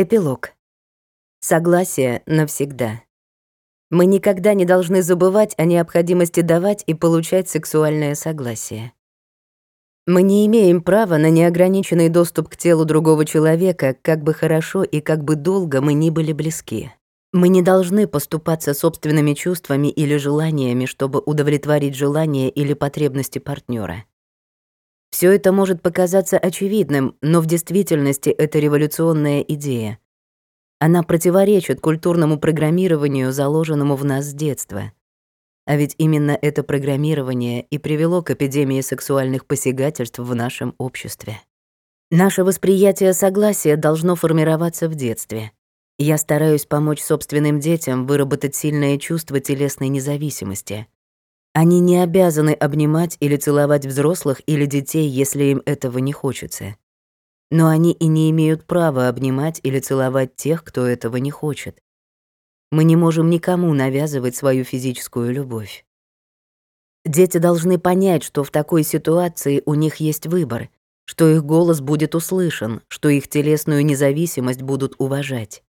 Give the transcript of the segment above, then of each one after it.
Эпилог. Согласие навсегда. Мы никогда не должны забывать о необходимости давать и получать сексуальное согласие. Мы не имеем права на неограниченный доступ к телу другого человека, как бы хорошо и как бы долго мы ни были близки. Мы не должны поступаться собственными чувствами или желаниями, чтобы удовлетворить желания или потребности партнера. Все это может показаться очевидным, но в действительности это революционная идея. Она противоречит культурному программированию, заложенному в нас с детства. А ведь именно это программирование и привело к эпидемии сексуальных посягательств в нашем обществе. Наше восприятие согласия должно формироваться в детстве. Я стараюсь помочь собственным детям выработать сильное чувство телесной независимости. Они не обязаны обнимать или целовать взрослых или детей, если им этого не хочется. Но они и не имеют права обнимать или целовать тех, кто этого не хочет. Мы не можем никому навязывать свою физическую любовь. Дети должны понять, что в такой ситуации у них есть выбор, что их голос будет услышан, что их телесную независимость будут уважать.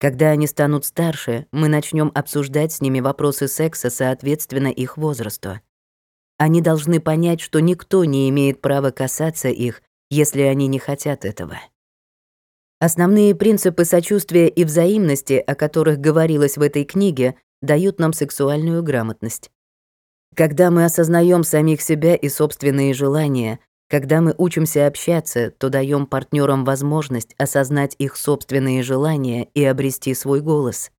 Когда они станут старше, мы начнем обсуждать с ними вопросы секса соответственно их возрасту. Они должны понять, что никто не имеет права касаться их, если они не хотят этого. Основные принципы сочувствия и взаимности, о которых говорилось в этой книге, дают нам сексуальную грамотность. Когда мы осознаем самих себя и собственные желания, когда мы учимся общаться, то даем партнерам возможность осознать их собственные желания и обрести свой голос.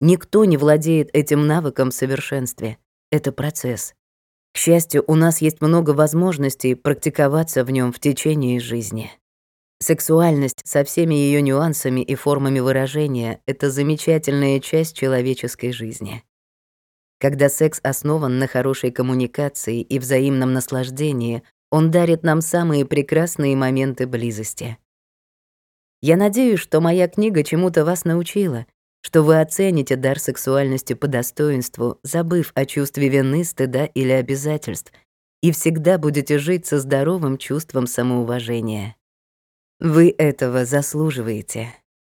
Никто не владеет этим навыком в совершенстве. Это процесс. К счастью, у нас есть много возможностей практиковаться в нем в течение жизни. Сексуальность со всеми ее нюансами и формами выражения — это замечательная часть человеческой жизни. Когда секс основан на хорошей коммуникации и взаимном наслаждении, он дарит нам самые прекрасные моменты близости. Я надеюсь, что моя книга чему-то вас научила, что вы оцените дар сексуальности по достоинству, забыв о чувстве вины, стыда или обязательств, и всегда будете жить со здоровым чувством самоуважения. Вы этого заслуживаете.